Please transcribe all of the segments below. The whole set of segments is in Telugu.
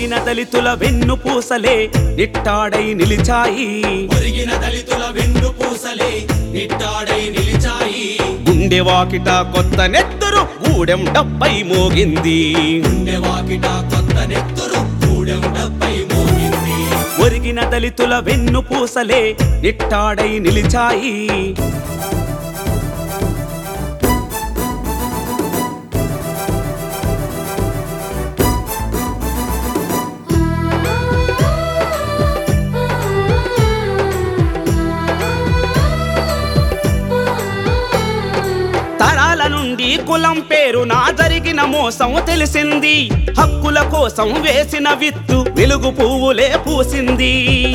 ఒరిగిన దళితుల వెన్ను పూసలే నిట్టాడై నిలిచాయి. ఒరిగిన దళితుల వెన్ను పూసలే నిట్టాడై నిలిచాయి. గుండె వాకిట కొత్త నెత్తరు గూడెం డబ్బై మోగింది. గుండె వాకిట కొత్త నెత్తురు గూడెం డబ్బై మోగింది. ఒరిగిన దళితుల వెన్ను పూసలే నిట్టాడై నిలిచాయి. కులం పేరు నా జరిగిన మోసం తెలిసింది. హక్కుల కోసం వేసిన విత్తు వెలుగు పువ్వులే పూసింది.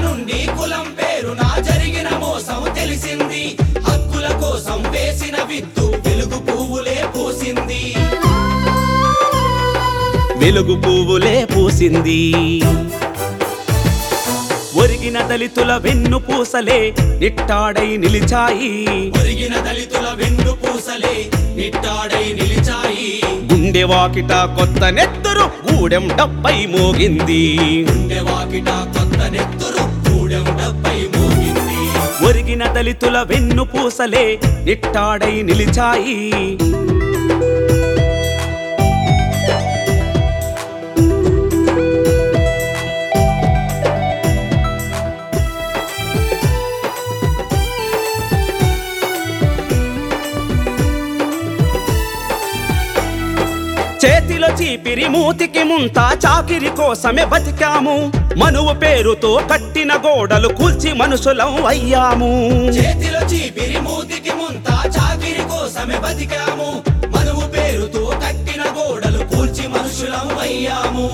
నుండి కులం పేరు నా జరిగిన మోసం తెలిసింది. హక్కుల కోసం వేసిన విత్తు వెలుగు పువ్వులే పూసింది. వెలుగు పువ్వులే పూసింది. ఒరిగిన దళితుల వెన్ను పూసలే నిట్టాడై నిలిచాయి. ఒరిగిన దళితుల వెన్ను పూసలే నిట్టాడై నిలిచాయి. గుండె వాకిట కొత్త నెత్తరు గూడెం డబ్బై మోగింది. గుండె వాకిట కొత్త నెత్తురు గూడెం డబ్బై మోగింది. ఒరిగిన దళితుల వెన్ను పూసలే నిట్టాడై నిలిచాయి. చేతిలో చీపిరి మూతికి ముంత చాకిరి కోసమే బతికాము. మనువు పేరుతో కట్టిన గోడలు కూల్చి మనుషులం అయ్యాము. చేతిలో చీపిరి మూతికి ముంత చాకిరి కోసమే బతికాము. మనువు పేరుతో కట్టిన గోడలు కూల్చి మనుషులం అయ్యాము.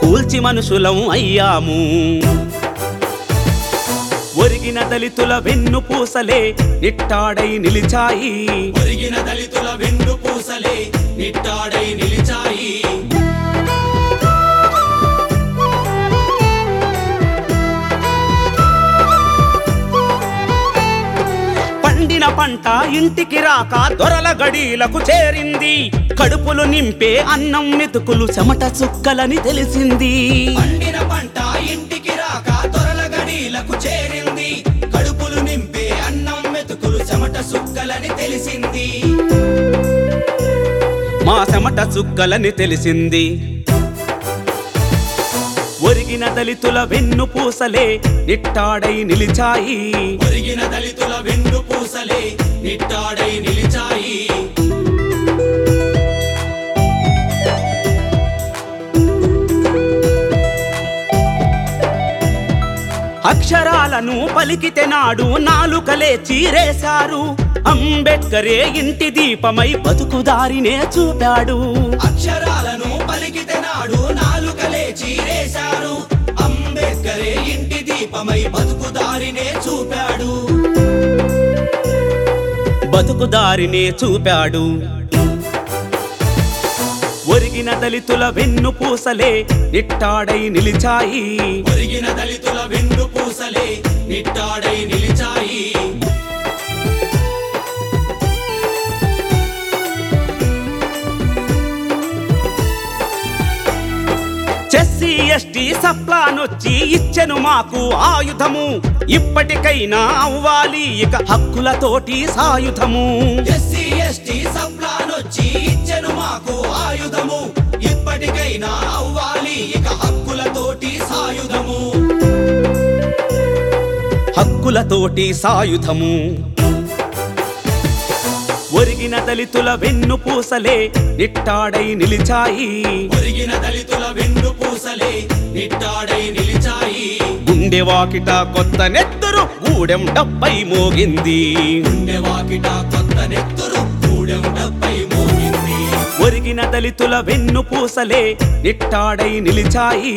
కూల్చి మనుషులం అయ్యాము. ఒరిగిన దళితుల వెన్ను పూసలే నిట్టాడై నిలిచాయి. ఒరిగిన దళితుల వెన్ను పూసలే నిట్టాడై నిలిచాయి. పండిన పంట ఇంటికి రాక దొరల గడీలకు చేరింది. కడుపులు నింపే అన్నం మెతుకులు చెమట చుక్కలని తెలిసింది. పండిన పంట ఇంటికి మా చెమట చుక్కలని తెలిసింది. ఒరిగిన దళితుల వెన్ను పూసలే నిట్టాడై నిలిచాయి. ఒరిగిన దళితుల వెన్ను పూసలే నిట్టాడై నిలిచాయి. అక్షరాలను పలికితే నాడు నాలుకలే చీరేశారు. అంబేద్కరే ఇంటి దీపమై బతుకుదారినే చూపాడు. అక్షరాలను పలికితే నాడు నాలుకలే చీరేశారు. అంబేద్కరే ఇంటి దీపమై బతుకుదారినే చూపాడు. బతుకుదారినే చూపాడు. ఒరిగిన దళితుల వెన్ను పూసలే నిట్టాడై నిలిచాయి. ఒరిగిన దళితుల వెన్ను పూసలే నిట్టాడై నిలిచాయి. చెస్సీ ఎస్టీ సప్లానొచ్చి ఇచ్చెను మాకు ఆయుధము. ఇప్పటికైనా అవ్వాలి ఇక హక్కులతోటి సాయుధము. ఎస్సీ సప్లానొచ్చి ఇచ్చెను మాకు ఆయుధము. ఇప్పటికైనా అవ్వాలి ఇక హక్కులతోటి సాయుధము. హక్కులతోటి సాయుధము. ఒరిగిన దళితుల వెన్ను పూసలే నిట్టాడై నిలిచాయి. ఒరిగిన దళితుల వెన్ను పూసలే నిట్టాడై నిలిచాయి. గుండె వాకిట కొత్త నెత్తరు గూడెం డబ్బై మోగింది. గుండె వాకిట కొత్త నెత్తురు గూడెం డబ్బై మోగింది. ఒరిగిన దళితుల వెన్ను పూసలే నిట్టాడై నిలిచాయి.